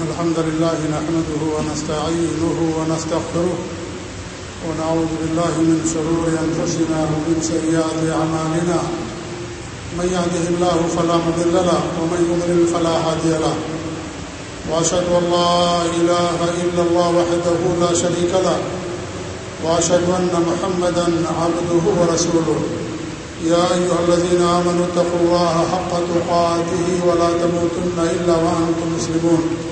الحمد لله نحمده ونستعينه ونستغفره ونعوذ بالله من شرور أنفسنا ومن سيئات أعمالنا. من يهده الله فلا مضل له ومن يضلل فلا هادي له. وأشهد أن لا إله إلا الله وحده لا شريك له. وأشهد أن محمدا عبده ورسوله. يا أيها الذين آمنوا اتقوا الله حق تقاته ولا تموتن إلا وأنتم مسلمون.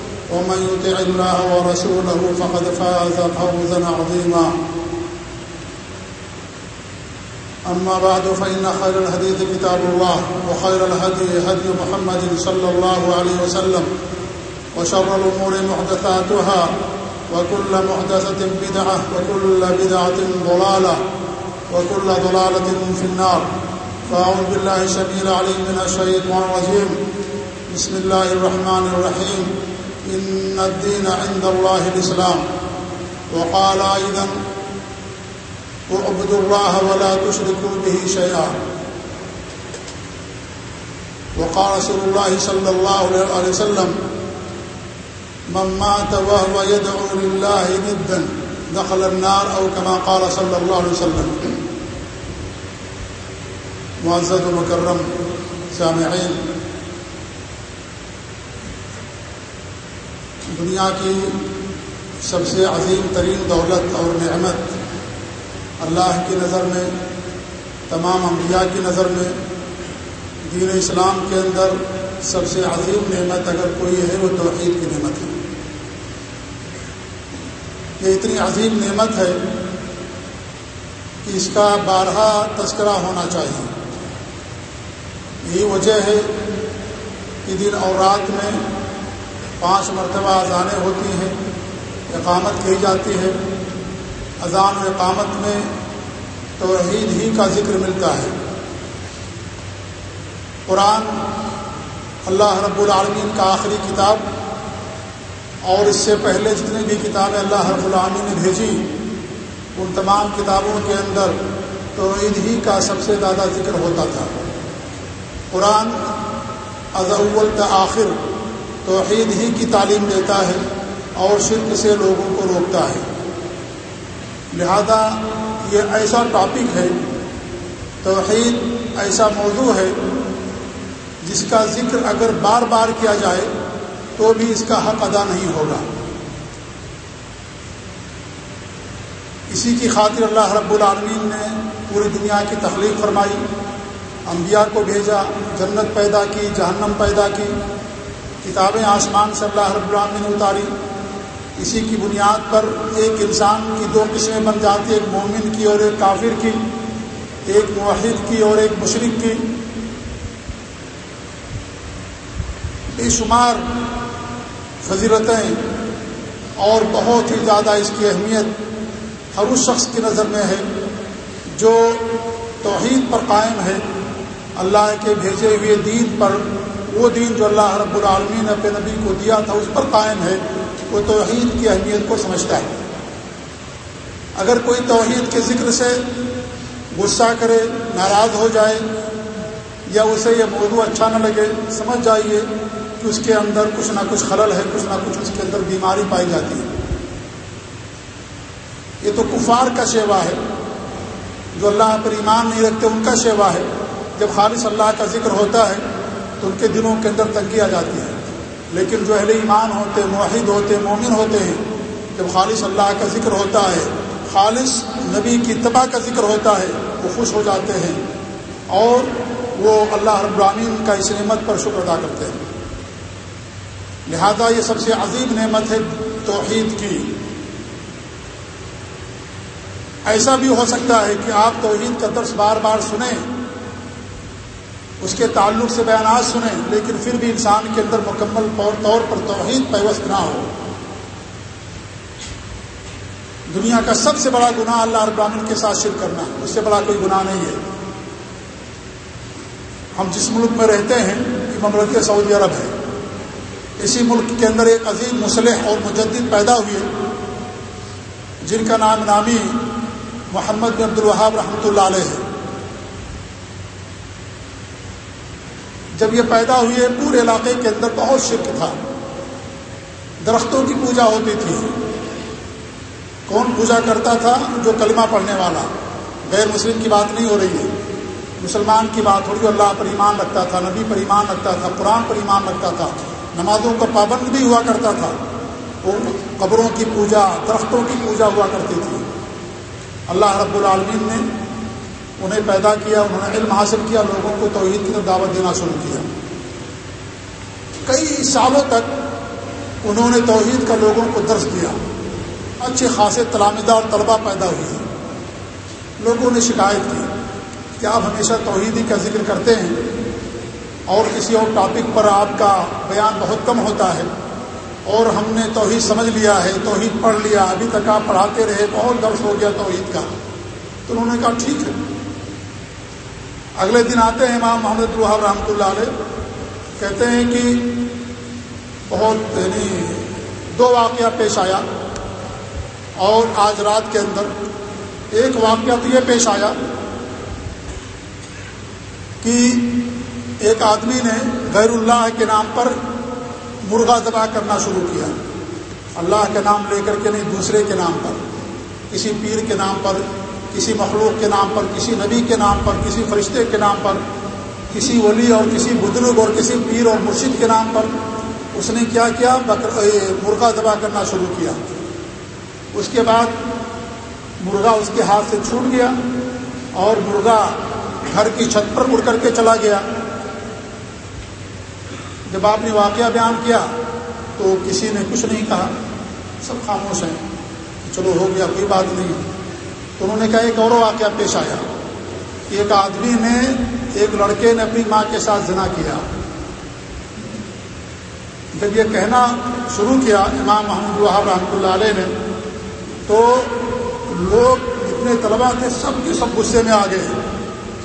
ومن يطع الله ورسوله فقد فاز فوزا عظيما. أما بعد، فإن خير الحديث كتاب الله، وخير الهدي هدي محمد صلى الله عليه وسلم، وشر الأمور محدثاتها، وكل محدثة بدعة، وكل بدعة ضلالة، وكل ضلالة في النار. فأعوذ بالله سبيل عليم من الشيطان الرجيم. بسم الله الرحمن الرحيم. إن الدين عند الله الإسلام. وقال أيضا اعبدوا الله ولا تشركوا به شيئا. وقال رسول الله صلى الله عليه وسلم من مات وهو يدعو لله ندا، دخل النار أو كما قال صلى الله عليه وسلم. معزز و مکرم دنیا کی سب سے عظیم ترین دولت اور نعمت اللہ کی نظر میں، تمام انبیاء کی نظر میں، دین اسلام کے اندر سب سے عظیم نعمت اگر کوئی ہے، وہ توحید کی نعمت ہے۔ یہ اتنی عظیم نعمت ہے کہ اس کا بارہا تذکرہ ہونا چاہیے۔ یہی وجہ ہے کہ دن اور رات میں پانچ مرتبہ اذانیں ہوتی ہیں، اقامت کہی جاتی ہے۔ اذان و اقامت میں توحید ہی کا ذکر ملتا ہے۔ قرآن، اللہ رب العالمین کا آخری کتاب، اور اس سے پہلے جتنی بھی کتابیں اللہ رب العالمین نے بھیجی، ان تمام کتابوں کے اندر توحید ہی کا سب سے زیادہ ذکر ہوتا تھا۔ قرآن اضول آخر توحید ہی کی تعلیم دیتا ہے اور شرک سے لوگوں کو روکتا ہے۔ لہذا یہ ایسا ٹاپک ہے، توحید ایسا موضوع ہے جس کا ذکر اگر بار بار کیا جائے تو بھی اس کا حق ادا نہیں ہوگا۔ اسی کی خاطر اللہ رب العالمین نے پوری دنیا کی تخلیق فرمائی، انبیاء کو بھیجا، جنت پیدا کی، جہنم پیدا کی کتابیں آسمان سے اللہ رب العالمین نے اتاری۔ اسی کی بنیاد پر ایک انسان کی دو قسمیں بن جاتی، ایک مومن کی اور ایک کافر کی، ایک موحد کی اور ایک مشرق کی۔ بے شمار فضیلتیں اور بہت ہی زیادہ اس کی اہمیت ہر اس شخص کی نظر میں ہے جو توحید پر قائم ہے، اللہ کے بھیجے ہوئے دین پر وہ دین جو اللہ رب العالمین نے اپنے نبی کو دیا تھا، اس پر قائم ہے، وہ توحید کی اہمیت کو سمجھتا ہے۔ اگر کوئی توحید کے ذکر سے غصہ کرے، ناراض ہو جائے یا اسے یہ موضوع اچھا نہ لگے، سمجھ جائیے کہ اس کے اندر کچھ نہ کچھ خلل ہے، کچھ نہ کچھ اس کے اندر بیماری پائی جاتی ہے۔ یہ تو کفار کا شیوا ہے۔ جو اللہ پر ایمان نہیں رکھتے، ان کا شیوا ہے۔ جب خالص اللہ کا ذکر ہوتا ہے ان کے دلوں کے اندر تنگی آ جاتی ہے۔ لیکن جو اہل ایمان ہوتے معاہد ہوتے، مومن ہوتے ہیں جب خالص اللہ کا ذکر ہوتا ہے، خالص نبی کی اتباع کا ذکر ہوتا ہے، وہ خوش ہو جاتے ہیں۔ اور وہ اللہ رب العالمین کا اس نعمت پر شکر ادا کرتے ہیں۔ لہذا یہ سب سے عظیم نعمت ہے توحید کی۔ ایسا بھی ہو سکتا ہے کہ آپ توحید کا درس بار بار سنیں۔ اس کے تعلق سے بیانات سنیں، لیکن پھر بھی انسان کے اندر مکمل طور پر توحید پیوست نہ ہو۔ دنیا کا سب سے بڑا گناہ اللہ رب کے ساتھ شرک کرنا، اس سے بڑا کوئی گناہ نہیں ہے۔ ہم جس ملک میں رہتے ہیں، یہ مملکت سعودی عرب ہے۔ اسی ملک کے اندر ایک عظیم مسلح اور مجدد پیدا ہوئے جن کا نام نامی محمد بن عبد الوہاب رحمۃ اللہ علیہ ہے۔ جب یہ پیدا ہوئے پورے علاقے کے اندر بہت شرک تھا۔ درختوں کی پوجا ہوتی تھی۔ کون پوجا کرتا تھا؟ جو کلمہ پڑھنے والا۔ غیر مسلم کی بات نہیں ہو رہی ہے۔ مسلمان کی بات ہو رہی اللہ پر ایمان رکھتا تھا، نبی پر ایمان رکھتا تھا، قرآن پر ایمان رکھتا تھا۔ نمازوں کا پابند بھی ہوا کرتا تھا۔ وہ قبروں کی پوجا، درختوں کی پوجا ہوا کرتی تھی۔ اللہ رب العالمین نے انہیں پیدا کیا، انہوں نے علم حاصل کیا، لوگوں کو توحید کی دعوت دینا شروع کیا۔ کئی سالوں تک انہوں نے توحید کا لوگوں کو درس دیا۔ اچھے خاصے تلامدہ اور طلبہ پیدا ہوئے۔ لوگوں نے شکایت کی کہ آپ ہمیشہ توحیدی کا ذکر کرتے ہیں اور کسی اور ٹاپک پر آپ کا بیان بہت کم ہوتا ہے اور ہم نے توحید سمجھ لیا ہے، توحید پڑھ لیا، ابھی تک آپ پڑھاتے رہے، بہت درس ہو گیا توحید کا۔ تو انہوں نے کہا، ٹھیک ہے۔ اگلے دن آتے ہیں امام محمد الحاب رحمۃ اللہ علیہ، کہتے ہیں کہ بہت یعنی دو واقعہ پیش آیا اور آج رات کے اندر ایک واقعہ تو یہ پیش آیا کہ ایک آدمی نے غیر اللہ کے نام پر مرغا دبا کرنا شروع کیا۔ اللہ کے نام لے کر کے نہیں، دوسرے کے نام پر، کسی پیر کے نام پر کسی مخلوق کے نام پر، کسی نبی کے نام پر، کسی فرشتے کے نام پر، کسی ولی اور کسی بزرگ اور کسی پیر اور مرشد کے نام پر اس نے کیا کیا؟ مرغا دبا کرنا شروع کیا۔ اس کے بعد مرغا اس کے ہاتھ سے چھوٹ گیا اور مرغا گھر کی چھت پر اڑ کر کے چلا گیا۔ جب آپ نے واقعہ بیان کیا تو کسی نے کچھ نہیں کہا۔ سب خاموش ہیں چلو ہو گیا، کوئی بات نہیں۔ تو انہوں نے کہا ایک اور واقعہ پیش آیا ایک آدمی نے ایک لڑکے نے اپنی ماں کے ساتھ زنا کیا۔ جب یہ کہنا شروع کیا امام محمود الحاب رحمۃ اللہ علیہ نے، تو لوگ جتنے طلبا تھے سب کے سب غصے میں آ گئے۔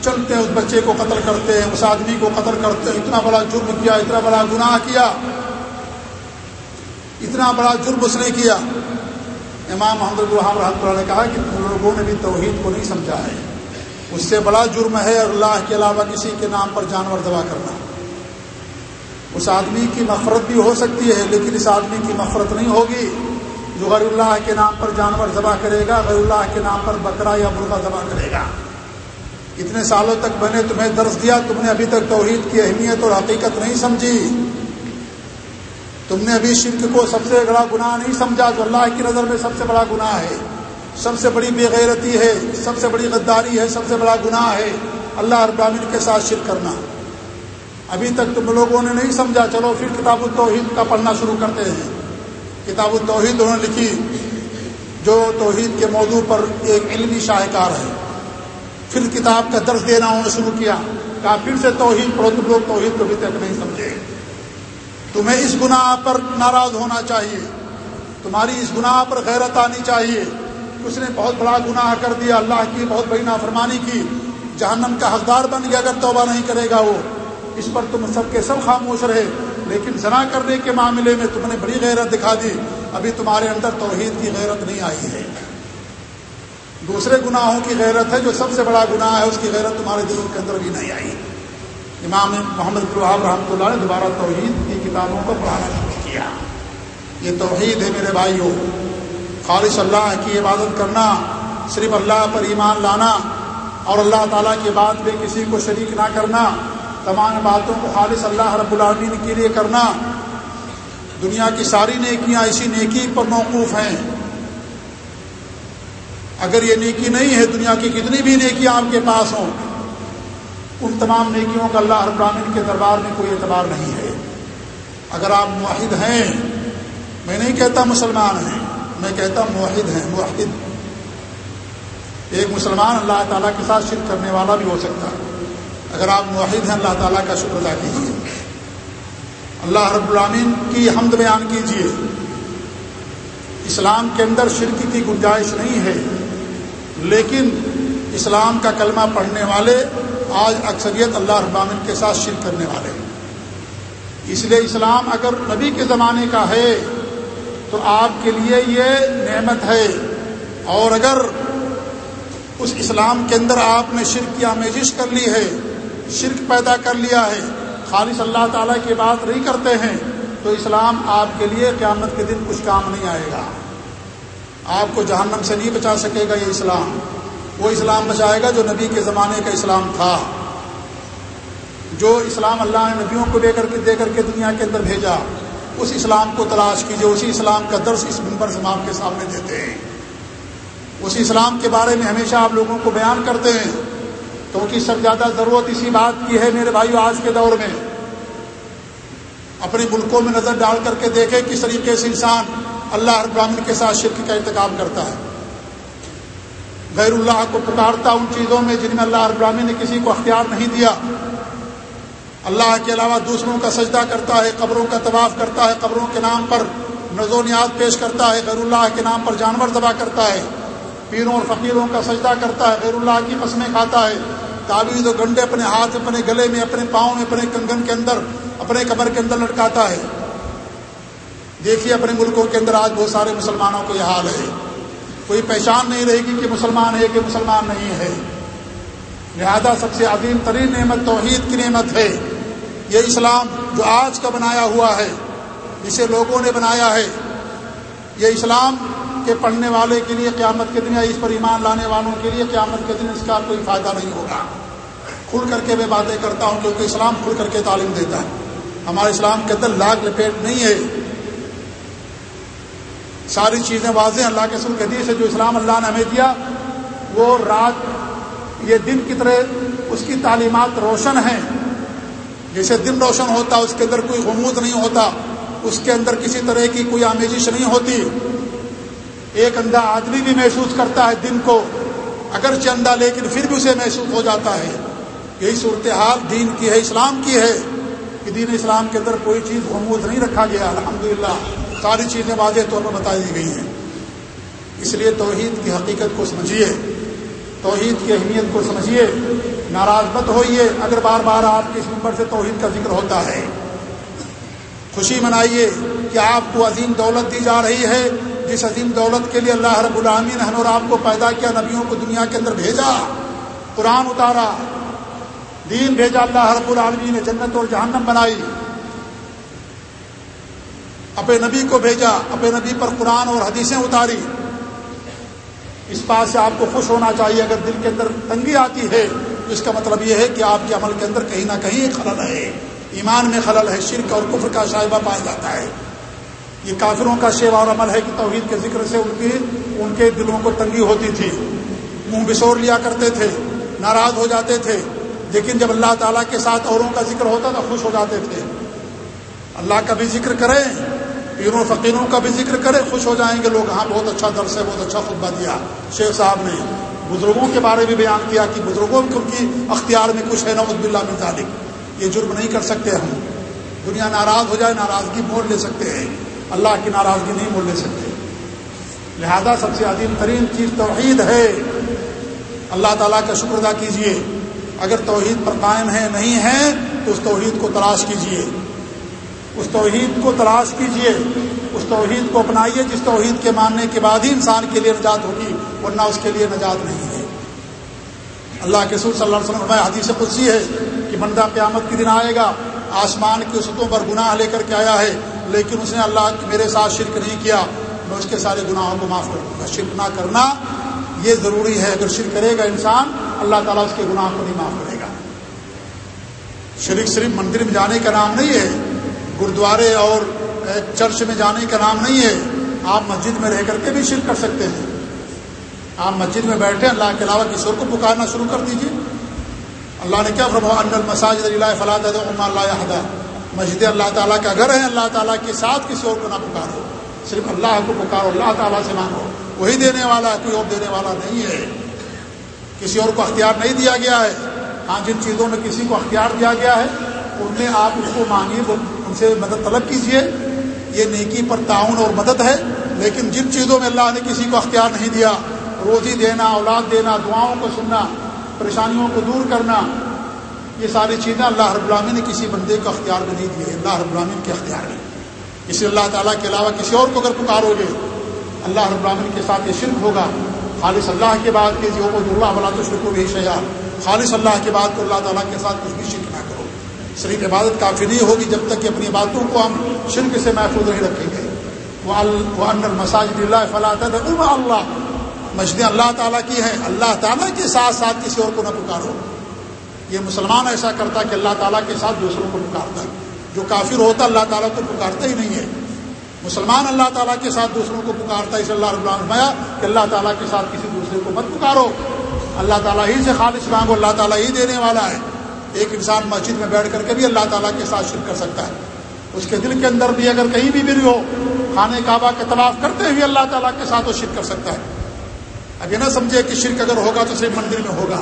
چلتے ہیں، اس بچے کو قتل کرتے ہیں، اس آدمی کو قتل کرتے ہیں، اتنا بڑا جرم کیا، اتنا بڑا گناہ کیا، اتنا بڑا جرم اس نے کیا۔ امام محمد الحام رحمۃ اللہ نے کہا کہ لوگوں نے بھی توحید کو نہیں سمجھا ہے۔ اس سے بڑا جرم ہے اللہ کے علاوہ کسی کے نام پر جانور دبا کرنا۔ اس آدمی کی مفرت بھی ہو سکتی ہے، لیکن اس آدمی کی مفرت نہیں ہوگی۔ جو غیر اللہ کے نام پر جانور ذبح کرے گا، غیر اللہ کے نام پر بکرا یا مرغا ذبح کرے گا۔ اتنے سالوں تک میں نے تمہیں درس دیا، تم نے ابھی تک توحید کی اہمیت اور حقیقت نہیں سمجھی۔ تم نے ابھی شرک کو سب سے بڑا گناہ نہیں سمجھا جو اللہ کی نظر میں سب سے بڑا گناہ ہے۔ سب سے بڑی بے غیرتی ہے، سب سے بڑی غداری ہے، سب سے بڑا گناہ ہے۔ اللہ ابراہین کے ساتھ شرک کرنا۔ ابھی تک تم لوگوں نے نہیں سمجھا، چلو پھر کتاب التوحید کا پڑھنا شروع کرتے ہیں۔ کتاب التوحید انہوں نے لکھی، جو توحید کے موضوع پر ایک علمی شاہکار ہے۔ پھر کتاب کا درس دینا انہوں نے شروع کیا۔ کہا پھر سے توحید پڑھو، تم لوگ توحید کو ابھی تک نہیں سمجھے۔ تمہیں اس گناہ پر ناراض ہونا چاہیے۔ تمہاری اس گناہ پر غیرت آنی چاہیے۔ اس نے بہت بڑا گناہ کر دیا، اللہ کی بہت بڑی نافرمانی کی۔ جہنم کا حقدار بن گیا اگر توبہ نہیں کرے گا وہ۔ اس پر تم سب کے سب خاموش رہے۔ لیکن زنا کرنے کے معاملے میں تم نے بڑی غیرت دکھا دی۔ ابھی تمہارے اندر توحید کی غیرت نہیں آئی ہے۔ دوسرے گناہوں کی غیرت ہے جو سب سے بڑا گناہ ہے، اس کی غیرت تمہارے دلوں کے اندر بھی نہیں آئی۔ امام محمد الحاب رحمۃ اللہ نے دوبارہ توحید کی کتابوں کو پڑھانا شروع کیا۔ یہ توحید ہے میرے بھائیوں۔ خالص اللہ کی عبادت کرنا، صرف اللہ پر ایمان لانا اور اللہ تعالیٰ کی بات میں کسی کو شریک نہ کرنا، تمام باتوں کو خالص اللہ رب العالمین کے لیے کرنا۔ دنیا کی ساری نیکیاں اسی نیکی پر موقوف ہیں۔ اگر یہ نیکی نہیں ہے، دنیا کی کتنی بھی نیکیاں آپ کے پاس ہوں، ان تمام نیکیوں کا اللہ ابراہین کے دربار میں کوئی اعتبار نہیں ہے۔ اگر آپ معاہد ہیں، میں نہیں کہتا مسلمان ہیں، میں کہتا معاہد ہیں معاہد ایک مسلمان اللہ تعالیٰ کے ساتھ شرک کرنے والا بھی ہو سکتا۔ ہے اگر آپ معاہد ہیں، اللہ تعالیٰ کا شکر ادا کیجیے۔ اللہ رب العامین کی حمد بیان کیجیے۔ اسلام کے اندر شرک کی گنجائش نہیں ہے، لیکن اسلام کا کلمہ پڑھنے والے آج اکثریت اللہ ابامن کے ساتھ شرک کرنے والے۔ ہیں اس لیے اسلام اگر نبی کے زمانے کا ہے تو آپ کے لیے یہ نعمت ہے۔ اور اگر اس اسلام کے اندر آپ نے شرک کی آمیزش کر لی ہے، شرک پیدا کر لیا ہے، خالص اللہ تعالیٰ کی بات نہیں کرتے ہیں، تو اسلام آپ کے لیے قیامت کے دن کچھ کام نہیں آئے گا۔ آپ کو جہنم سے نہیں بچا سکے گا یہ اسلام۔ وہ اسلام بچائے گا جو نبی کے زمانے کا اسلام تھا۔ جو اسلام اللہ نے نبیوں کو لے کر کے دے کر کے دنیا کے اندر بھیجا، اس اسلام کو تلاش کیجیے اسی اسلام کا درس اس ممبر سے آپ کے سامنے دیتے ہیں۔ اسی اسلام کے بارے میں ہمیشہ آپ لوگوں کو بیان کرتے ہیں۔ کیونکہ سب زیادہ ضرورت اسی بات کی ہے میرے بھائیو آج کے دور میں۔ اپنے ملکوں میں نظر ڈال کر کے دیکھے کس طریقے سے انسان اللہ ابراہین کے ساتھ شرک کا انتخاب کرتا ہے۔ غیر اللہ کو پکارتا ان چیزوں میں جن میں اللہ ابراہین نے کسی کو اختیار نہیں دیا۔ اللہ کے علاوہ دوسروں کا سجدہ کرتا ہے، قبروں کا طواف کرتا ہے، قبروں کے نام پر نظر و نیاد پیش کرتا ہے، غیر اللہ کے نام پر جانور ذبح کرتا ہے۔ پیروں اور فقیروں کا سجدہ کرتا ہے، غیر اللہ کی قسمیں کھاتا ہے۔ تعویذ و گنڈے اپنے ہاتھ، اپنے گلے میں، اپنے پاؤں میں، اپنے کنگن کے اندر، اپنے کمر کے اندر لٹکاتا ہے۔ دیکھیے اپنے ملکوں کے اندر آج بہت سارے مسلمانوں کو یہ حال ہے۔ کوئی پہچان نہیں رہے گی کہ مسلمان ہے کہ مسلمان نہیں ہے۔ لہذا سب سے عظیم ترین نعمت توحید کی نعمت ہے۔ یہ اسلام جو آج کا بنایا ہوا ہے، جسے لوگوں نے بنایا ہے، یہ اسلام کے پڑھنے والے کے لیے قیامت کے دن یا اس پر ایمان لانے والوں کے لیے قیامت کے دن اس کا کوئی فائدہ نہیں ہوگا۔ کھل کر کے میں باتیں کرتا ہوں کیونکہ اسلام کھل کر کے تعلیم دیتا ہے۔ ہمارے اسلام کے اندر لاگ لپیٹ نہیں ہے۔ ساری چیزیں واضح اللہ کے سل حدیث ہے جو اسلام اللہ نے ہمیں دیا، وہ رات، یہ دن کی طرح اس کی تعلیمات روشن ہیں۔ جیسے دن روشن ہوتا، اس کے اندر کوئی غموز نہیں ہوتا، اس کے اندر کسی طرح کی کوئی آمیزش نہیں ہوتی۔ ایک اندھا آدمی بھی محسوس کرتا ہے دن کو اگر چندہ لیکن پھر بھی اسے محسوس ہو جاتا ہے۔ یہی صورتحال دین کی ہے، اسلام کی ہے کہ دین اسلام کے اندر کوئی چیز غموز نہیں رکھا گیا۔ الحمدللہ، ساری چیزیں واضح طور پر بتائی گئی ہیں۔ اس لیے توحید کی حقیقت کو سمجھیے۔ توحید کی اہمیت کو سمجھیے۔ ناراض مت ہوئیے، اگر بار بار آپ کے اس نمبر سے توحید کا ذکر ہوتا ہے۔ خوشی منائیے کہ آپ کو عظیم دولت دی جا رہی ہے۔ جس عظیم دولت کے لیے اللہ رب العامین نے اور آپ کو پیدا کیا، نبیوں کو دنیا کے اندر بھیجا، قرآن اتارا، دین بھیجا، اللہ رب العالمین نے جنت اور جہنم بنائی۔ اپنے نبی کو بھیجا، اپنے نبی پر قرآن اور حدیثیں اتاری۔ اس بات سے آپ کو خوش ہونا چاہیے، اگر دل کے اندر تنگی آتی ہے تو اس کا مطلب یہ ہے کہ آپ کے عمل کے اندر کہیں نہ کہیں خلل ہے۔ ایمان میں خلل ہے، شرک اور کفر کا شائبہ پایا جاتا ہے۔ یہ کافروں کا شیوا اور عمل ہے کہ توحید کے ذکر سے ان کی ان کے دلوں کو تنگی ہوتی تھی۔ منہ بسور لیا کرتے تھے، ناراض ہو جاتے تھے۔ لیکن جب اللہ تعالیٰ کے ساتھ اوروں کا ذکر ہوتا تو خوش ہو جاتے تھے۔ اللہ کا بھی ذکر کریں، پیروں فقیروں کا بھی ذکر کرے خوش ہو جائیں گے۔ لوگ ہاں بہت اچھا درس ہے، بہت اچھا خطبہ دیا شیخ صاحب نے۔ بزرگوں کے بارے میں بیان کیا کہ بزرگوں کی ان کی اختیار میں کچھ ہے نوز بلّہ میں ظالم یہ جرم نہیں کر سکتے ہم۔ دنیا ناراض ہو جائے، ناراضگی مول لے سکتے ہیں۔ اللہ کی ناراضگی نہیں مول لے سکتے۔ لہذا سب سے عظیم ترین چیز توحید ہے۔ اللہ تعالیٰ کا شکر ادا کیجیے اگر توحید پر قائم ہے نہیں ہے تو اس توحید کو تلاش کیجیے اس توحید کو تلاش کیجیے۔ اس توحید کو اپنائیے، جس توحید کے ماننے کے بعد ہی انسان کے لیے نجات ہوگی۔ ورنہ اس کے لیے نجات نہیں ہے۔ اللہ کے سور صلی اللہ علیہ وسلم حدیث قدسی ہے کہ بندہ قیامت کے دن آئے گا، آسمان کی سطحوں پر گناہ لے کر کے آیا ہے، لیکن اس نے اللہ میرے ساتھ شرک نہیں کیا، میں اس کے سارے گناہوں کو معاف کر دوں گا۔ شرک نہ کرنا یہ ضروری ہے۔ اگر شرک کرے گا انسان، اللہ تعالیٰ اس کے گناہ کو نہیں معاف کرے گا۔ شرک صرف مندر میں جانے کا نام نہیں ہے گرودوارے اور چرچ میں جانے کا نام نہیں ہے۔ آپ مسجد میں رہ کر کے بھی شرک کر سکتے ہیں۔ آپ مسجد میں بیٹھے، اللہ کے علاوہ کسی اور کو پکارنا شروع کر دیجیے اللہ نے کیا فرما ان المساجد اللہ فلاح اللہ مسجد اللہ تعالیٰ کا گھر ہے اللہ تعالیٰ کے ساتھ کسی اور کو نہ پکارو۔ صرف اللہ کو پکارو، اللہ تعالیٰ سے مانگو۔ وہی دینے والا ہے کوئی اور دینے والا نہیں ہے۔ کسی اور کو اختیار نہیں دیا گیا ہے۔ ہاں جن چیزوں میں کسی کو اختیار دیا گیا ہے، ان میں آپ اس کو مانگیے ان سے مدد طلب کیجیے یہ نیکی پر تعاون اور مدد ہے، لیکن جن چیزوں میں اللہ نے کسی کو اختیار نہیں دیا روزی دینا، اولاد دینا، دعاؤں کو سننا، پریشانیوں کو دور کرنا، یہ ساری چیزیں اللہ رب العالمین نے کسی بندے کو اختیار میں نہیں دیے اللہ رب العالمین کے اختیار میں۔ اسی اللہ تعالیٰ کے علاوہ کسی اور کو اگر پکارو گے اللہ رب العالمین کے ساتھ یہ شرک ہوگا۔ خالص اللہ کے بعد کے جی جو اللہ بلا تو شرک بھی شیار خالص اللہ کے بعد کو اللہ تعالیٰ کے ساتھ کچھ بھی شرک نہ کرو۔ صرف عبادت کافی نہیں ہوگی جب تک کہ اپنی باتوں کو ہم شرک سے محفوظ نہیں رکھیں گے۔ وہ مساجد اللہ فلاح اللہ مسجدیں اللہ تعالیٰ کی ہیں اللہ تعالیٰ کے ساتھ ساتھ کسی اور کو نہ پکارو یہ مسلمان ایسا کرتا کہ اللہ تعالیٰ کے ساتھ دوسروں کو پکارتا ہے جو کافر ہوتا اللہ تعالیٰ کو پکارتا ہی نہیں ہے مسلمان اللہ تعالیٰ کے ساتھ دوسروں کو پکارتا ہے اس اللہ رب العالمیا کہ اللہ تعالیٰ کے ساتھ کسی دوسرے کو مت پکارو اللہ تعالیٰ ہی سے خالص مانگو اللہ تعالیٰ ہی دینے والا ہے ایک انسان مسجد میں بیٹھ کر کے بھی اللہ تعالیٰ کے ساتھ شرک کر سکتا ہے اس کے دل کے اندر بھی اگر کہیں بھی بری ہو خانے کعبہ کے طواف کرتے ہوئے اللہ تعالیٰ کے ساتھ وہ شرک کر سکتا ہے اب یہ نہ سمجھے کہ شرک اگر ہوگا تو صرف مندر میں ہوگا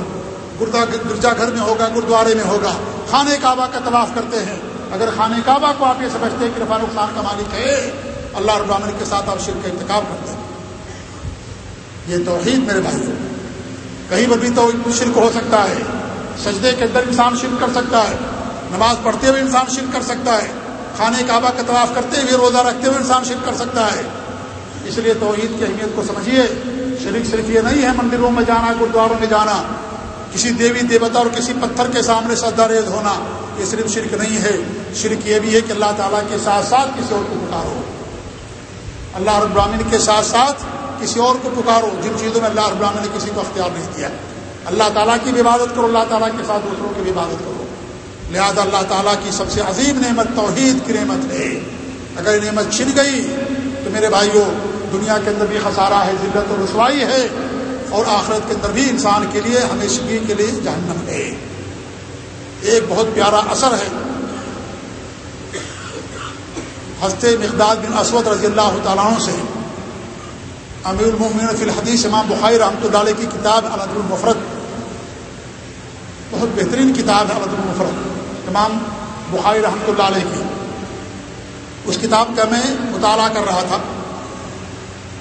گرجا گھر میں ہوگا گرودوارے میں ہوگا۔ خانے کعبہ کا طواف کرتے ہیں۔ اگر خانے کعبہ کو آپ یہ سمجھتے ہیں کہ رفا نقصان کا مالک ہے، اللہ رب العالمین کے ساتھ آپ شرک کا انتخاب کرتے ہیں۔ یہ توحید میرے بھائی کہیں پر بھی تو شرک ہو سکتا ہے۔ سجدے کے اندر انسان شرک کر سکتا ہے۔ نماز پڑھتے ہوئے انسان شرک کر سکتا ہے۔ خانے کعبہ کا طواف کرتے ہوئے روزہ رکھتے ہوئے انسان شرک کر سکتا ہے۔ اس لیے توحید کی اہمیت کو سمجھیے۔ شریک صرف یہ نہیں ہے، مندروں میں جانا گرودواروں میں جانا، کسی دیوی، دیوتا اور کسی پتھر کے سامنے سدا ریز ہونا، یہ صرف شرک نہیں ہے۔ شرک یہ بھی ہے کہ اللہ تعالیٰ کے ساتھ ساتھ کسی اور کو پکارو۔ اللہ رب العالمین کے ساتھ ساتھ کسی اور کو پکارو۔ جن چیزوں میں اللہ رب العالمین نے کسی کو اختیار نہیں دیا۔ اللہ تعالیٰ کی بھی عبادت کرو، اللہ تعالیٰ کے ساتھ دوسروں کی بھی عبادت کرو۔ لہذا اللہ تعالیٰ کی سب سے عظیم نعمت توحید کی نعمت ہے۔ اگر یہ نعمت چھن گئی تو میرے بھائیوں دنیا کے اندر بھی خسارہ ہے، ذلت و رسوائی ہے اور آخرت کے اندر بھی انسان کے لیے، ہمیشگی کے لیے جہنم ہے۔ ایک بہت پیارا اثر ہے۔ ہنستے مقداد بن اسود رضی اللہ تعالیٰ سے امیر المومن فی الحدیث امام بخاری رحمۃ اللہ علیہ کی کتاب الد المفرت بہت بہترین کتاب ہے الد المفرت امام بخاری رحمۃ اللہ علیہ کی۔ اس کتاب کا میں مطالعہ کر رہا تھا۔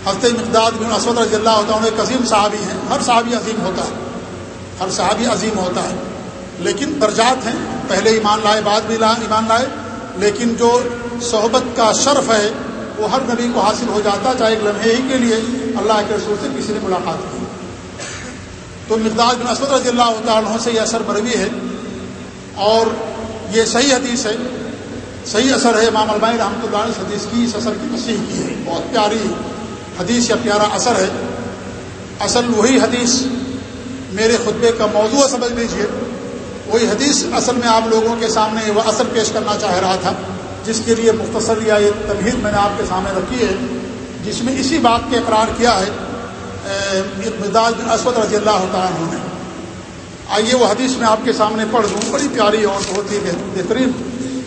حضرت مقداد بن اسود رضی اللہ ہوتا ہے ایک عظیم صحابی ہیں۔ ہر صحابی عظیم ہوتا ہے۔ ہر صحابی عظیم ہوتا ہے۔ لیکن درجات ہیں۔ پہلے ایمان لائے، بعد بھی ایمان لائے۔ لیکن جو صحبت کا شرف ہے، وہ ہر نبی کو حاصل ہو جاتا چاہے ایک لمحے ہی کے لیے۔ اللہ کے رسول سے کسی نے ملاقات کی۔ تو مقداد بن اسود رضی اللہ تعالیٰ سے یہ اثر مروی ہے۔ اور یہ صحیح حدیث ہے۔ صحیح اثر ہے۔ امام علمائی رحمۃ اللہ علیہ حدیث کی، اس اثر کی تصحیح کی ہے۔ بہت پیاری حدیث یا پیارا اثر ہے۔ اصل وہی حدیث میرے خطبے کا موضوع سمجھ لیجیے وہی حدیث اصل میں آپ لوگوں کے سامنے وہ اثر پیش کرنا چاہ رہا تھا، جس کے لیے مختصر یا یہ تبہید میں نے آپ کے سامنے رکھی ہے۔ جس میں اسی بات کے اقرار کیا ہے مداج بن اسود رضی اللہ تعالیٰ نے۔ آئیے وہ حدیث میں آپ کے سامنے پڑھ دوں بڑی پیاری اور بہت ہی بہترین۔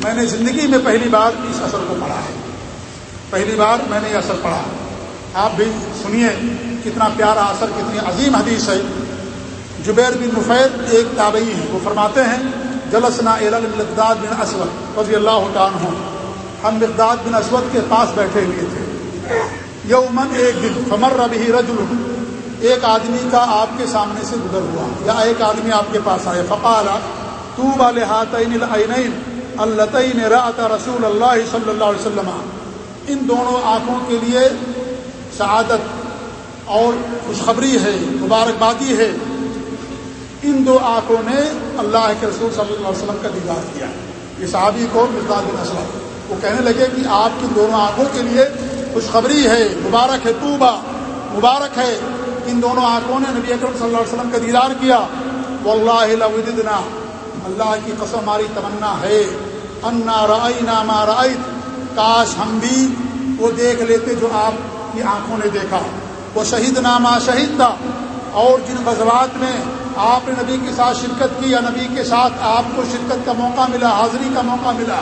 میں نے زندگی میں پہلی بار اس اثر کو پڑھا ہے۔ پہلی بار میں نے یہ اثر پڑھا۔ آپ بھی سنیے کتنا پیارا اثر، کتنی عظیم حدیث ہے۔ جبیر بن مفید ایک تابعی ہیں، وہ فرماتے ہیں، جلسنا القداد بن اسود رضی اللہ عنہ۔ ہم مقداد بن اسود کے پاس بیٹھے ہوئے تھے۔ یومن ایک دن، فمر ربی رجل، ایک آدمی کا آپ کے سامنے سے گزر ہوا، یا ایک آدمی آپ کے پاس آئے فقالا تو والے ہاتعین العینین الطین رسول اللہ صلی اللہ علیہ وسلم۔ ان دونوں آنکھوں کے لیے سعادت اور خوشخبری ہے، مبارکبادی ہے۔ ان دو آنکھوں نے اللہ کے رسول صلی اللہ علیہ وسلم کا دیدار کیا۔ یہ صحابی کو مزداد بن اسلم۔ وہ کہنے لگے کہ آپ کی دونوں آنکھوں کے لیے خوشخبری ہے، مبارک ہے طوبہ مبارک ہے۔ ان دونوں آنکھوں نے نبی اکرم صلی اللہ علیہ وسلم کا دیدار کیا۔ وہ اللہ اللہ کی قسم ہماری تمنا ہے۔ انا رائی ناما کاش ہم بھی وہ دیکھ لیتے جو آپ کی آنکھوں نے دیکھا۔ وہ شہید نامہ شہید تھا۔ اور جن غزوات میں آپ نے نبی کے ساتھ شرکت کی یا نبی کے ساتھ آپ کو شرکت کا موقع ملا، حاضری کا موقع ملا،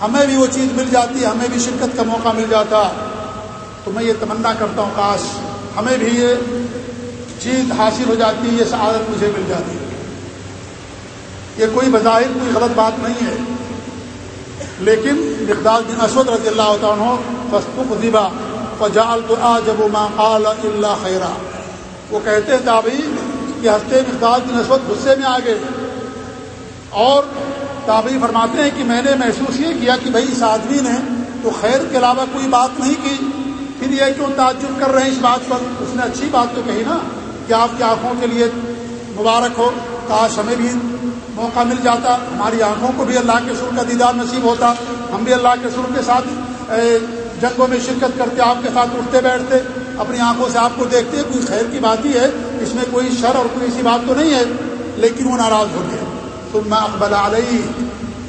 ہمیں بھی وہ چیز مل جاتی، ہمیں بھی شرکت کا موقع مل جاتا۔ تو میں یہ تمنا کرتا ہوں، کاش ہمیں بھی یہ چیز حاصل ہو جاتی، یہ سعادت مجھے مل جاتی۔ یہ کوئی بظاہر، کوئی غلط بات نہیں ہے۔ لیکن اقدال بن اسود رضی اللہ عنہ فستق ذبا فجال تو آ جب ماں اللہ خیرہ وہ کہتے ہیں تابعی کہ ہفتے مقدار کی نسبت غصے میں آ گئے۔ اور تابعی فرماتے ہیں کہ میں نے محسوس یہ کیا کہ بھائی اس آدمی نے تو خیر کے علاوہ کوئی بات نہیں کی۔ پھر یہ کیوں تعجب کر رہے ہیں اس بات پر۔ اس نے اچھی بات تو کہی نا کہ آپ کی آنکھوں کے لیے مبارک ہو، کاش ہمیں بھی موقع مل جاتا۔ ہماری آنکھوں کو بھی اللہ کے سر کا دیدار نصیب ہوتا۔ ہم بھی اللہ کے سر کے ساتھ جنگوں میں شرکت کرتے، آپ کے ساتھ اٹھتے بیٹھتے، اپنی آنکھوں سے آپ کو دیکھتے کوئی خیر کی بات ہی ہے، اس میں کوئی شر اور کوئی ایسی بات تو نہیں ہے، لیکن وہ ناراض ہو گئے۔ تم میں اقبال علیہ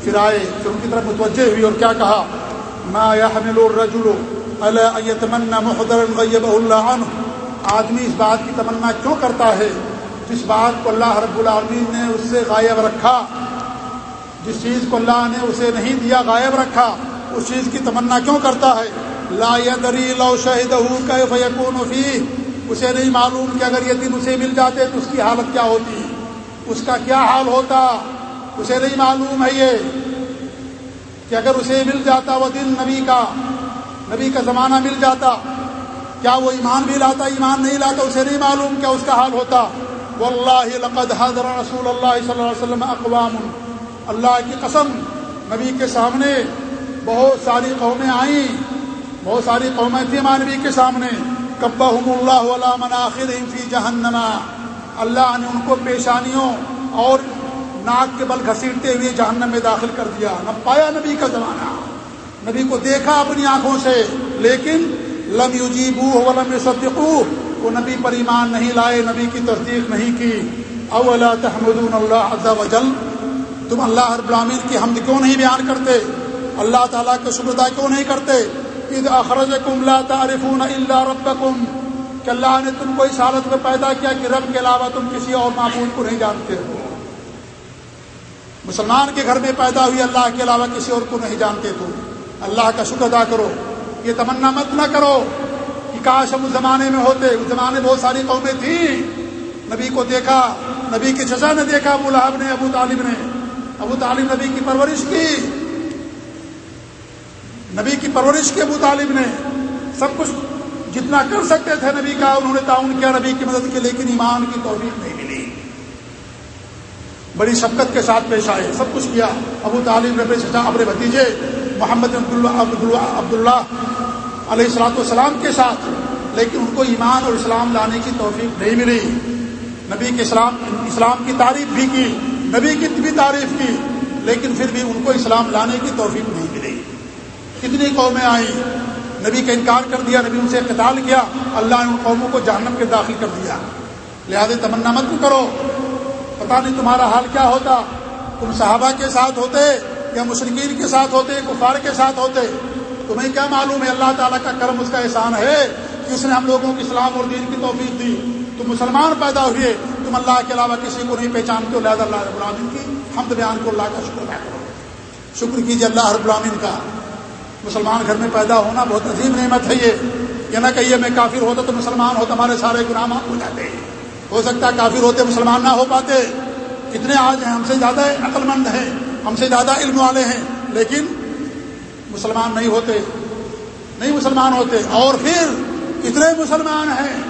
پھر آئے پھر ان کی طرف متوجہ ہوئی اور کیا کہا؟ میں يحمل الرجل على يتمنى محضر غيبه الله عنه؟ آدمی اس بات کی تمنا کیوں کرتا ہے؟ جس بات کو اللہ رب العالمین نے اس سے غائب رکھا، جس چیز کو اللہ نے اسے نہیں دیا غائب رکھا اس چیز کی تمنا کیوں کرتا ہے؟ لا يدري لو شهده كيف يكون فيه اسے نہیں معلوم کہ اگر یہ دن اسے مل جاتے تو اس کی حالت کیا ہوتی۔ اس کا کیا حال ہوتا؟ اسے نہیں معلوم ہے یہ کہ اگر اسے مل جاتا وہ دن نبی کا نبی کا زمانہ مل جاتا۔ کیا وہ ایمان بھی لاتا، ایمان نہیں لاتا؟ اسے نہیں معلوم کیا اس کا حال ہوتا۔ واللہ لقد حضر رسول اللہ صلی اللہ علیہ وسلم اقوام۔ اللہ کی قسم، نبی کے سامنے بہت ساری قومیں آئیں، بہت ساری قومیں تھیں ہمارے نبی کے سامنے۔ کبہم اللہ علیہ مناخرہم فی جہنما اللہ نے ان کو پیشانیوں اور ناک کے بل گھسیٹتے ہوئے جہنم میں داخل کر دیا۔ نہ پایا نبی کا زمانہ، نبی کو دیکھا اپنی آنکھوں سے، لیکن لم یجیبو ولم یصدقو وہ نبی پر ایمان نہیں لائے، نبی کی تصدیق نہیں کی۔ اولا تحمدون اللہ عز و جل؟ تم اللہ رب العالمین کی حمد کیوں نہیں بیان کرتے؟ اللہ تعالیٰ کے شکر ادا کیوں نہیں کرتے؟ اذ اخرجکم لا تعرفون الا ربکم کہ اللہ نے تم کو اس حالت میں پیدا کیا کہ رب کے علاوہ تم کسی اور معبود کو نہیں جانتے۔ ہو مسلمان کے گھر میں پیدا ہوئی اللہ کے علاوہ کسی اور کو نہیں جانتے تو اللہ کا شکر ادا کرو۔ یہ تمنا مت نہ کرو کہ کاش ہم اس زمانے میں ہوتے۔ اس زمانے میں بہت ساری قومیں تھیں۔ نبی کو دیکھا، نبی کی چچا نے دیکھا، ابو لہب نے، ابو طالب نے۔ ابو طالب نبی کی پرورش کی۔ نبی کی پرورش کی ابو طالب نے سب کچھ جتنا کر سکتے تھے نبی کا، انہوں نے تعاون کیا، نبی کی مدد کی لیکن ایمان کی توفیق نہیں ملی۔ بڑی شفقت کے ساتھ پیش آئے، سب کچھ کیا۔ ابو تعلیم نے چچا، اپنے بھتیجے محمد عبداللہ عبداللہ علیہ السلاۃ والسلام کے ساتھ، لیکن ان کو ایمان اور اسلام لانے کی توفیق نہیں ملی۔ نبی کے اسلام اسلام کی تعریف بھی کی، نبی کی بھی تعریف کی، لیکن پھر بھی ان کو اسلام لانے کی توفیق نہیں کتنی قومیں آئیں؟ نبی کا انکار کر دیا، نبی ان سے قتال کیا، اللہ نے ان قوموں کو جہنم کے داخل کر دیا۔ لہٰذا تمنا مت کرو۔ پتا نہیں تمہارا حال کیا ہوتا۔ تم صحابہ کے ساتھ ہوتے یا مشرقین کے ساتھ ہوتے، کفار کے ساتھ ہوتے؟ تمہیں کیا معلوم ہے؟ اللہ تعالیٰ کا کرم اس کا احسان ہے کہ اس نے ہم لوگوں کو اسلام اور دین کی توفیق دی۔ تم مسلمان پیدا ہوئے، تم اللہ کے علاوہ کسی کو نہیں پہچانتے ہو۔ لہٰذا اللہ رب العالمین کی ہم بیان کو اللہ کا شکر ادا کرو۔ شکر کیجیے اللہ رب العالمین کا۔ مسلمان گھر میں پیدا ہونا بہت عظیم نعمت ہے یہ۔ یہ نہ کہیے میں کافر ہوتا تو مسلمان ہوتا ہمارے سارے گناہ معاف ہو جاتے ہو سکتا ہے کافر ہوتے مسلمان نہ ہو پاتے۔ اتنے آج ہیں، ہم سے زیادہ عقل مند ہیں، ہم سے زیادہ علم والے ہیں، لیکن مسلمان نہیں ہوتے۔ نہیں مسلمان ہوتے۔ اور پھر اتنے مسلمان ہیں۔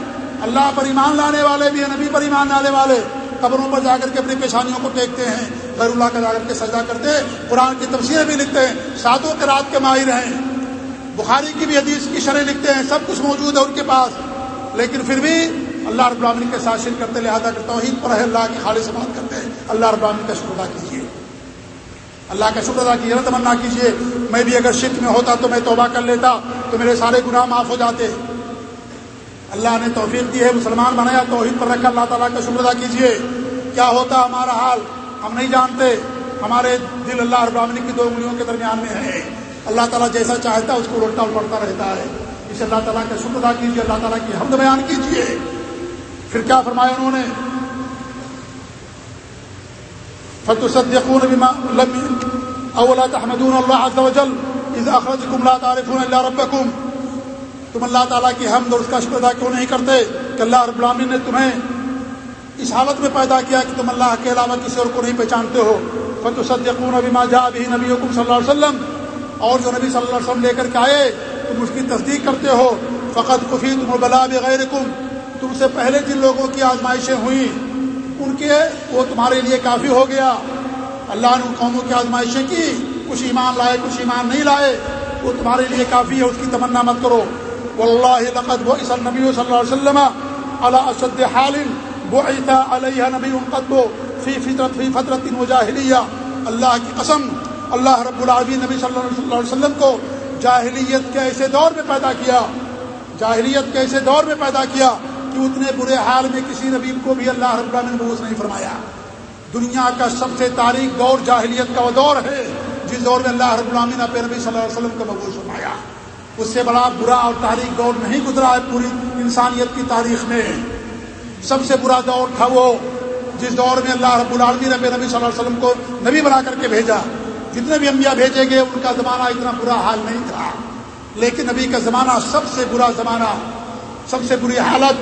اللہ پر ایمان لانے والے بھی ہیں، نبی پر ایمان لانے والے۔ قبروں پر جا کر کے اپنی پیشانیوں کو ٹیکتے ہیں، غیر اللہ کا جا کر کے سجا کرتے ہیں، قرآن کی تفصیلیں بھی لکھتے ہیں ساتوں کے رات کے ماہر ہیں۔ بخاری کی بھی حدیث کی شرح لکھتے ہیں، سب کچھ موجود ہے ان کے پاس۔ لیکن پھر بھی اللہ رب العالمین کے ساتھ شرک کرتے، لہٰذا کرتا توحید پر ہے، اللہ کی خالص بات کرتے ہیں۔ اللہ رب العالمین کا شکر ادا کیجیے۔ اللہ کا شکر ادا کیجیے تمنا کیجیے۔ میں بھی اگر شرک میں ہوتا تو میں توبہ کر لیتا، تو میرے سارے گناہ معاف ہو جاتے۔ اللہ نے توفیق دی ہے، مسلمان بنایا، توحید پر رکھا اللہ تعالیٰ کا شکر ادا کیجیے کیا ہوتا ہمارا حال؟ ہم نہیں جانتے۔ ہمارے دل اللہ رب العالمین کی دو انگلیوں کے درمیان میں ہے۔ اللہ تعالیٰ جیسا چاہتا ہے، اس کو الٹا پڑتا رہتا ہے۔ اسے اللہ تعالیٰ کا شکر ادا کیجیے اللہ تعالیٰ کی حمد بیان کیجیے پھر کیا فرمایا انہوں نے؟ فتح بما لم اولا تحمدون اللہ عز وجل اذا اخرجكم لا تعرفون الا ربكم تم اللہ تعالیٰ کی حمد اور اس کا شکر ادا کیوں نہیں کرتے کہ اللہ رب العالمین نے تمہیں اس حالت میں پیدا کیا کہ تم اللہ کے علاوہ کسی اور کو نہیں پہچانتے ہو؟ فتح صدیقون بما جاء به نبیکم صلی اللہ علیہ وسلم۔ اور جو نبی صلی اللہ علیہ وسلم لے کر کے آئے، تم اس کی تصدیق کرتے ہو۔ فقط خفی تم بلا بغیر تم سے پہلے جن لوگوں کی آزمائشیں ہوئیں، ان کے وہ تمہارے لیے کافی ہو گیا۔ اللہ نے ان قوموں کی آزمائشیں کی، کچھ ایمان لائے، کچھ ایمان نہیں لائے۔ وہ تمہارے لیے کافی ہے، اس کی تمنا مت کرو۔ واللہ لقد وہ نبی صلی اللہ علیہ وسلم اللہ اسد حالم وہ علیہ نبی قطب فی فطرت فی فطرت مجاہلیہ اللہ کی قسم، اللہ رب العبی نبی صلی اللہ علیہ وسلم کو جاہلیت کے ایسے دور میں پیدا کیا، جاہلیت کے ایسے دور میں پیدا کیا کہ اتنے برے حال میں کسی نبی کو بھی اللہ رب العالمین نے نہیں فرمایا۔ دنیا کا سب سے تاریخ دور جاہلیت کا وہ دور ہے جس دور میں اللہ رب العالمین نے نبی صلی اللہ علیہ وسلم کو مبوس فرمایا۔ اس سے بڑا برا اور تاریخ دور نہیں گزرا ہے پوری انسانیت کی تاریخ میں۔ سب سے برا دور تھا وہ جس دور میں اللہ رب العالمین نے نبی صلی اللہ علیہ وسلم کو نبی بنا کر کے بھیجا۔ جتنے بھی انبیاء بھیجے گئے، ان کا زمانہ اتنا برا حال نہیں تھا۔ لیکن نبی کا زمانہ سب سے برا زمانہ، سب سے بری حالت،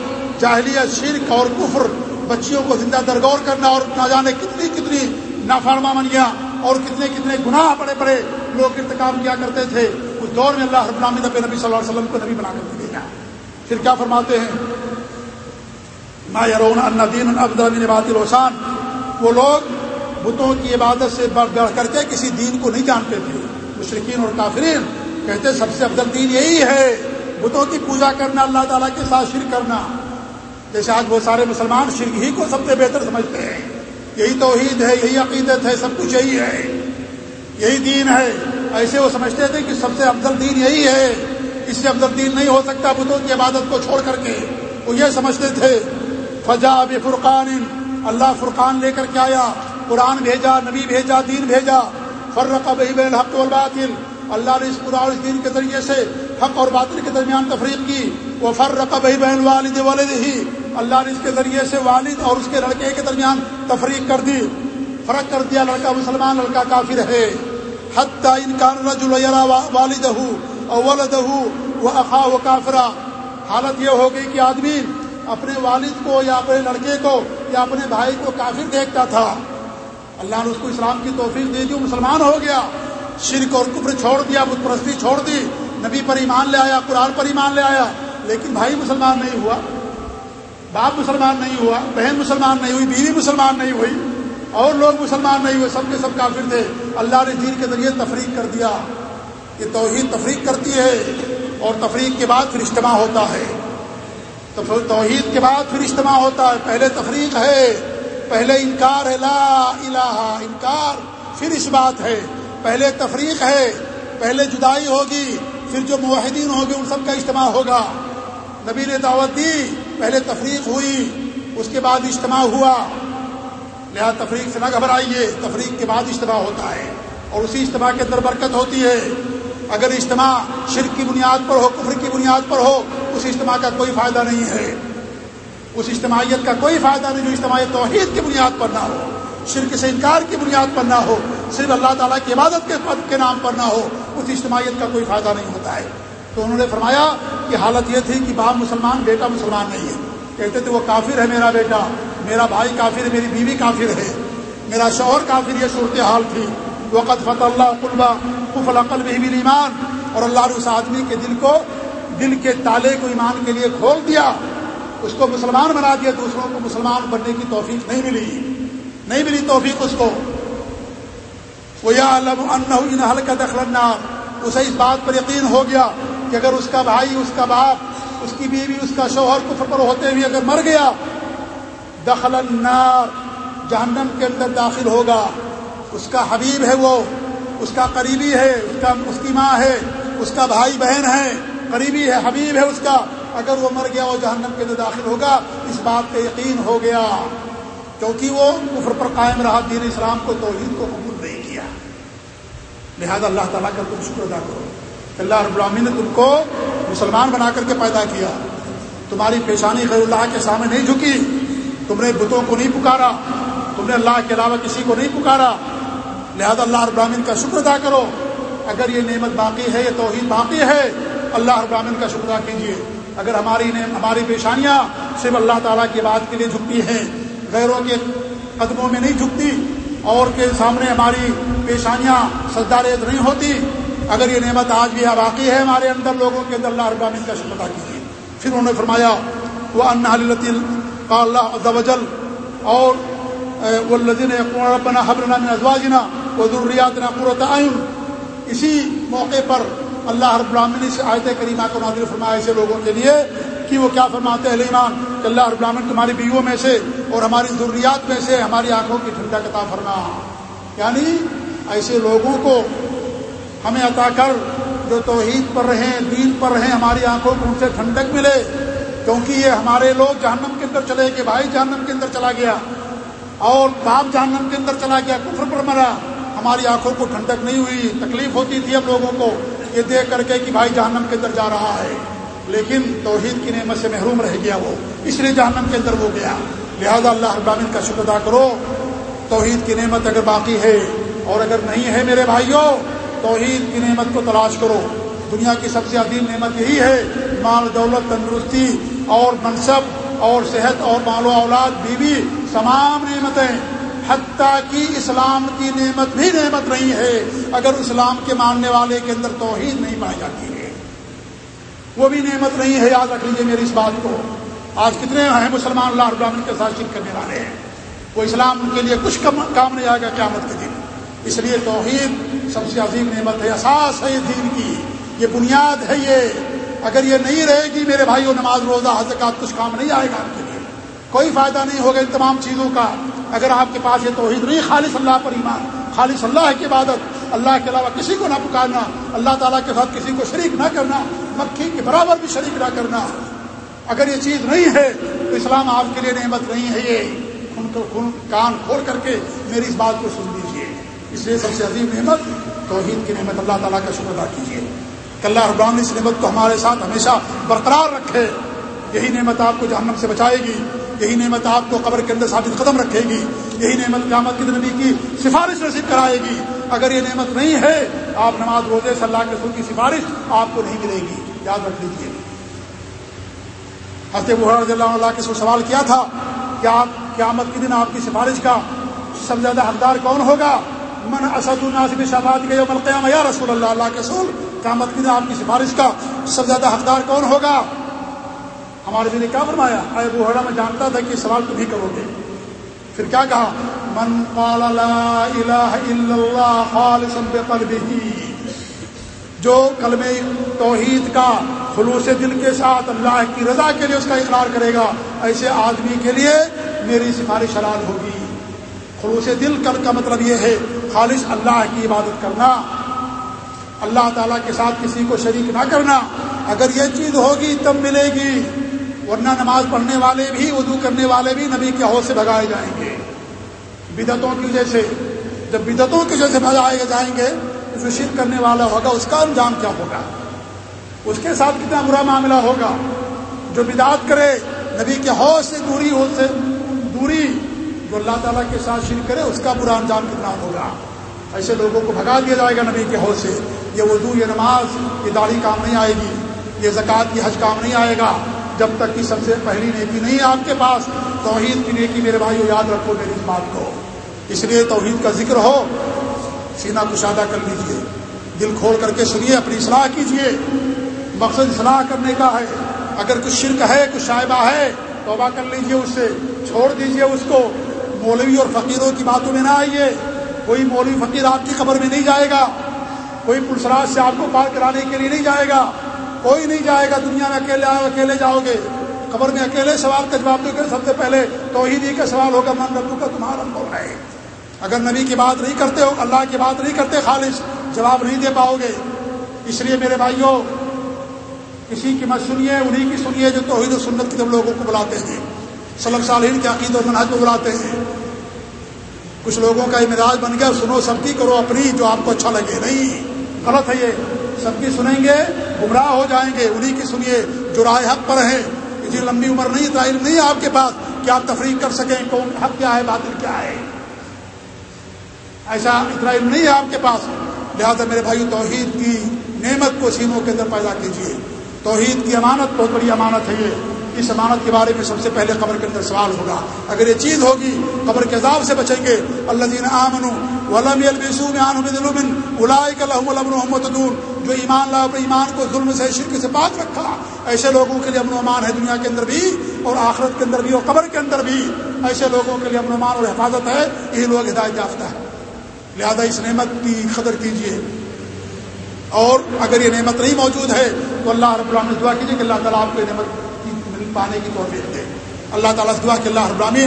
جاہلیت، شرک اور کفر، بچیوں کو زندہ درگور کرنا اور نہ جانے کتنی کتنی نافارما منیا اور کتنے کتنے گناہ بڑے بڑے لوگ انتقام کیا کرتے تھے۔ اس دور میں اللہ رب نبی نبی صلی اللہ علیہ وسلم کو نبی بنا کر کے دیا پھر کیا فرماتے ہیں؟ ما یرون ان دین ابدین بات روشان وہ لوگ بتوں کی عبادت سے بڑھ بڑھ کر کے کسی دین کو نہیں جانتے تھے۔ مشرقین اور کافرین کہتے سب سے افضل دین یہی ہے بتوں کی پوجا کرنا، اللہ تعالیٰ کے ساتھ شرک کرنا۔ جیسے آج بہت سارے مسلمان شرک ہی کو سب سے بہتر سمجھتے ہیں۔ یہی توحید ہے، یہی عقیدت ہے، سب کچھ یہی ہے۔ یہی دین ہے۔ ایسے وہ سمجھتے تھے کہ سب سے افضل دین یہی ہے، اس سے افضل دین نہیں ہو سکتا بتوں کی عبادت کو چھوڑ کر کے۔ وہ یہ سمجھتے تھے فجا اب فرقان اللہ فرقان لے کر کے آیا، قرآن بھیجا، نبی بھیجا، دین بھیجا۔ فرق بہی بین حق والباطل، اللہ نے اس قرآن اس دین کے ذریعے سے حق اور باطل کے درمیان تفریق کی۔ وہ فرق بہی بین والد والد ہی اللہ نے اس کے ذریعے سے والد اور اس کے لڑکے کے درمیان تفریق کر دی۔ فرق کر دیا، لڑکا مسلمان، لڑکا کافر ہے۔ حتیٰ انکان رجل والد ہو ولد ہو وہ اخا و کافرا حالت یہ ہو گئی کہ آدمی اپنے والد کو یا اپنے لڑکے کو یا اپنے بھائی کو کافر دیکھتا تھا۔ اللہ نے اس کو اسلام کی توفیق دے دی مسلمان ہو گیا۔ شرک اور کفر چھوڑ دیا بت پرستی چھوڑ دی۔ نبی پر ایمان لے آیا، قرآن پر ایمان لے آیا، لیکن بھائی مسلمان نہیں ہوا، باپ مسلمان نہیں ہوا، بہن مسلمان نہیں ہوئی، بیوی مسلمان نہیں ہوئی۔ اور لوگ مسلمان نہیں ہوئے، سب کے سب کافر تھے۔ اللہ نے دین کے ذریعے تفریق کر دیا۔ کہ توحید تفریق کرتی ہے اور تفریق کے بعد پھر اجتماع ہوتا ہے۔ توحید کے بعد پھر اجتماع ہوتا ہے۔ پہلے تفریق ہے، پہلے انکار ہے، لا الہ انکار، پھر اس بات ہے۔ پہلے تفریق ہے، پہلے جدائی ہوگی، پھر جو معاہدین ہوگی ان سب کا اجتماع ہوگا۔ نبی نے دعوت دی، پہلے تفریق ہوئی، اس کے بعد اجتماع ہوا۔ لہٰذا تفریق سے نہ گھبرائیے تفریق کے بعد اجتماع ہوتا ہے اور اسی اجتماع کے اندر برکت ہوتی ہے۔ اگر اجتماع شرک کی بنیاد پر ہو، کفر کی بنیاد پر ہو، اس اجتماع کا کوئی فائدہ نہیں ہے۔ اس اجتماعیت کا کوئی فائدہ نہیں جو اجتماعیت توحید کی بنیاد پر نہ ہو، شرک سے انکار کی بنیاد پر نہ ہو، صرف اللہ تعالیٰ کی عبادت کے پد کے نام پر نہ ہو، اس اجتماعیت کا کوئی فائدہ نہیں ہوتا ہے۔ تو انہوں نے فرمایا کہ حالت یہ تھی کہ باپ مسلمان، بیٹا مسلمان نہیں ہے۔ کہتے تھے وہ کافر ہے میرا بیٹا۔ میرا بھائی کافر ہے، میری بیوی کافر ہے۔ میرا شوہر کافر، یہ صورت حال تھی۔ وقت فتح اللہ قلبہ کفل عقل بھی ایمان اور اللہ نے اس آدمی کے دل کو، دل کے تالے کو ایمان کے لیے کھول دیا۔ اس کو مسلمان بنا دیا، دوسروں کو مسلمان بننے کی توفیق نہیں ملی۔ نہیں ملی توفیق اس کو۔ وہ یا حل کا دخل اسے اس بات پر یقین ہو گیا کہ اگر اس کا بھائی، اس کا باپ، اس کی بیوی، اس کا شوہر کفر پر ہوتے ہوئے اگر مر گیا دخل النار، جہنم کے اندر داخل ہوگا۔ اس کا حبیب ہے وہ، اس کا قریبی ہے، اس کا، اس کی ماں ہے، اس کا بھائی بہن ہے، قریبی ہے، حبیب ہے اس کا۔ اگر وہ مر گیا وہ جہنم کے اندر داخل ہوگا، اس بات کا یقین ہو گیا۔ کیونکہ وہ کفر پر قائم رہا، دین اسلام کو، توحید کو قبول نہیں کیا۔ لہذا اللہ تعالیٰ کا تم شکر ادا کرو۔ اللہ رب العالمین نے تم کو مسلمان بنا کر کے پیدا کیا۔ تمہاری پیشانی غیر اللہ کے سامنے نہیں جھکی۔ تم نے بتوں کو نہیں پکارا، تم نے اللہ کے علاوہ کسی کو نہیں پکارا۔ لہذا اللہ رب العالمین کا شکر ادا کرو۔ اگر یہ نعمت باقی ہے، یہ توحید باقی ہے، اللہ رب العالمین کا شکر ادا کیجیے اگر ہماری نے ہماری پیشانیاں صرف اللہ تعالیٰ کی بات کے لیے جھکتی ہیں، غیروں کے قدموں میں نہیں جھکتی، اور کے سامنے ہماری پیشانیاں سجداریت نہیں ہوتی، اگر یہ نعمت آج بھی واقعی ہے ہمارے اندر لوگوں کے اندر، اللہ ابامین کا شکر ادا کیجیے پھر انہوں نے فرمایا وہ ان کا اللہ دجل اور وہ لذین اپنا حبرنا من ازواجنا وہ ضروریات قرۃ اسی موقع پر اللہ رب العالمین سے آیت کریمہ کو نادر فرمایا ایسے لوگوں کے لیے کہ وہ کیا فرماتے ہیں ایمان، کہ اللہ رب العالمین تمہاری بیووں میں سے اور ہماری ضروریات میں سے ہماری آنکھوں کی ٹھنڈا کتا فرما۔ یعنی ایسے لوگوں کو ہمیں عطا کر جو توحید پر رہیں، دین پر رہیں، ہماری آنکھوں کو ان سے ٹھنڈک ملے۔ کیونکہ یہ ہمارے لوگ جہنم کے اندر چلے کہ بھائی جہنم کے اندر چلا گیا، اور باپ جہنم کے اندر چلا گیا، کفر پر مرا، ہماری آنکھوں کو ٹھنڈک نہیں ہوئی، تکلیف ہوتی تھی ہم لوگوں کو، یہ دیکھ کر کے کہ بھائی جہنم کے اندر جا رہا ہے، لیکن توحید کی نعمت سے محروم رہ گیا وہ، اس لیے جہنم کے اندر وہ گیا۔ لہذا اللہ ابامن کا شکر ادا کرو، توحید کی نعمت اگر باقی ہے، اور اگر نہیں ہے میرے بھائیوں، توحید کی نعمت کو تلاش کرو۔ دنیا کی سب سے عظیم نعمت یہی ہے، مال، دولت، تندرستی اور منصب اور صحت اور مال و اولاد بیوی تمام نعمتیں، حتیٰ کی اسلام کی نعمت بھی نعمت نہیں ہے، اگر اسلام کے ماننے والے کے اندر توحید نہیں پائی جاتی ہے۔ وہ بھی نعمت نہیں ہے، یاد رکھ لیجیے میری اس بات کو۔ آج کتنے ہیں مسلمان اللہ ابراہین کے ساتھ شرک کرنے والے ہیں۔ وہ اسلام ان کے لیے کچھ کام نہیں آئے گا قیامت کے دن۔ اس لیے توحید سب سے عظیم نعمت ہے احساس ہے یہ دین کی۔ یہ بنیاد ہے یہ۔ اگر یہ نہیں رہے گی میرے بھائیوں، نماز، روزہ حضرات کچھ کام نہیں آئے گا آپ کے لیے۔ کوئی فائدہ نہیں ہوگا ان تمام چیزوں کا۔ اگر آپ کے پاس یہ توحید نہیں، خالص اللہ پر ایمان، خالص اللہ کی عبادت، اللہ کے علاوہ کسی کو نہ پکارنا، اللہ تعالیٰ کے ساتھ کسی کو شریک نہ کرنا مکھی کے برابر بھی شریک نہ کرنا۔ اگر یہ چیز نہیں ہے، تو اسلام آپ کے لیے نعمت نہیں ہے یہ۔ کان کھول کر کے میری اس بات کو سن لیجیے اس لیے سب سے عظیم نعمت توحید کی نعمت اللہ تعالیٰ کا شکر ادا کیجیے کہ اللہ ربان اس نعمت کو ہمارے ساتھ ہمیشہ برقرار رکھے۔ یہی نعمت آپ کو جہنم سے بچائے گی۔ یہی نعمت آپ کو قبر کے اندر ثابت قدم رکھے گی۔ یہی نعمت قیامت کی نبی کی سفارش نصیب کرائے گی۔ اگر یہ نعمت نہیں ہے، آپ نماز روزے صلی اللہ کے سر کی سفارش آپ کو نہیں ملے گی۔ یاد رکھ لیجیے حضرت رضی اللہ علیہ کے سوال کیا تھا کہ آپ قیامت کے دن آپ کی سفارش کا سب سے زیادہ حقدار کون ہوگا؟ من اسد الناصب شفاعت کے یوم القیامہ، یا رسول اللہ اللہ کے سول قیامت کے دن آپ کی سفارش کا سب سے زیادہ حقدار کون ہوگا؟ ہمارے بھی نے کیا فرمایا؟ اے بوہڑا میں جانتا تھا کہ سوال تم ہی کرو گے۔ پھر کیا کہا؟ من قال لا الہ الا اللہ خالصا بقلبہ، جو کلمہ توحید کا خلوص دل کے ساتھ اللہ کی رضا کے لیے اس کا اقرار کرے گا، ایسے آدمی کے لیے میری سفارش حلال ہوگی۔ خلوص دل کل کا مطلب یہ ہے خالص اللہ کی عبادت کرنا۔ اللہ تعالیٰ کے ساتھ کسی کو شریک نہ کرنا۔ اگر یہ چیز ہوگی تب ملے گی۔ ورنہ نماز پڑھنے والے بھی اردو کرنے والے بھی نبی کے حوض سے بھگائے جائیں گے۔ بدعتوں کی وجہ سے، جب بدعتوں کی وجہ سے بھگائے جائیں گے جو شرک کرنے والا ہوگا، اس کا انجام کیا ہوگا؟ اس کے ساتھ کتنا برا معاملہ ہوگا؟ جو بدعت کرے، نبی کے حوض سے، دوری ہو سے، دوری جو اللہ تعالیٰ کے ساتھ شرک کرے، اس کا برا انجام کتنا ہوگا؟ ایسے لوگوں کو بھگا دیا جائے گا نبی کے حوض سے۔ یہ وضو، یہ نماز، یہ داڑھی کام نہیں آئے گی۔ یہ زکوٰۃ کی حج کام نہیں آئے گا۔ جب تک کہ سب سے پہلی نیکی نہیں ہے آپ کے پاس، توحید کی نیکی میرے بھائی یاد رکھو میری اس بات کو۔ اس لیے توحید کا ذکر ہو، سینہ کشادہ کر لیجیے۔ دل کھول کر کے سنیے، اپنی اصلاح کیجیے۔ مقصد اصلاح کرنے کا ہے۔ اگر کچھ شرک ہے، کچھ شائبہ ہے، توبہ کر لیجیے اس سے، چھوڑ دیجیے اس کو۔ مولوی اور فقیروں کی باتوں میں نہ آئیے۔ کوئی مولوی فقیر آپ کی قبر میں نہیں جائے گا، کوئی پلسراج سے آپ کو پار کرانے کے لیے نہیں جائے گا، کوئی نہیں جائے گا دنیا میں اکیلے آؤ اکیلے جاؤ گے۔ قبر میں اکیلے سوال کا جواب دو گے، سب سے پہلے توحیدی کا سوال ہوگا، من ربو کا تمہارا کون ہے۔ اگر نبی کی بات نہیں کرتے ہو، اللہ کی بات نہیں کرتے، خالص جواب نہیں دے پاؤ گے۔ اس لیے میرے بھائیوں، کسی کی مت سنیے انہیں کی سنیے جو توحید و سنت کی جب لوگوں کو بلاتے ہیں۔ سلم صالحین کے عقید و منحج کو بلاتے ہیں۔ کچھ لوگوں کا مزاج بن گیا، سنو سب کی کرو اپنی، جو آپ کو اچھا لگے، نہیں۔ غلط ہے یہ۔ سب کی سنیں گے، گمراہ ہو جائیں گے انہیں کی سنیے، جو رائے حق پر ہیں اتنی لمبی عمر نہیں اتنا علم نہیں ہے آپ کے پاس کہ آپ تفریح کر سکیں، کون حق کیا ہے، باطل کیا ہے۔ ایسا اتنا علم نہیں ہے آپ کے پاس۔ لہٰذا میرے بھائی توحید کی نعمت کو سینوں کے اندر پیدا کیجیے توحید کی امانت، بہت بڑی امانت ہے یہ۔ اس امانت کے بارے میں سب سے پہلے قبر کے اندر سوال ہوگا۔ اگر یہ چیز ہوگی، قبر کے عذاب سے بچیں گے۔ اللہ دین آمن ولم محمد جو ایمان لا اپنے ایمان کو ظلم سے، شرک سے بات رکھا، ایسے لوگوں کے لیے امن و امان ہے دنیا کے اندر بھی اور آخرت کے اندر بھی اور قبر کے اندر بھی۔ ایسے لوگوں کے لیے امن و امان اور حفاظت ہے یہ لوگ ہدایت یافتہ ہے لہذا اس نعمت کی قدر کیجیے۔ اور اگر یہ نعمت نہیں موجود ہے تو اللہ رب العالمین دعا کیجیے کہ اللہ تعالیٰ آپ کو نعمت پانے کی توفیق دے۔ اللہ تعالیٰ سے دعا کہ اللہ رب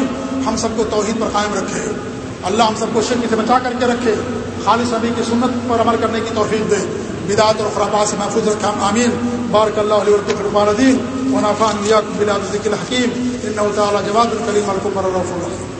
ہم سب کو توحید پر قائم رکھے۔ اللہ ہم سب کو شرک سے بچا کر کے رکھے۔ خالص نبی کی سنت پر عمل کرنے کی توفیق دے۔ بدعت اور خرابات سے محفوظ رکھے ہم۔ آمین۔ بارک اللہ علیہ فرمان منافع بلاد حکیم ان تعالیٰ جواد الکلیم الکمر الرف الرحیم۔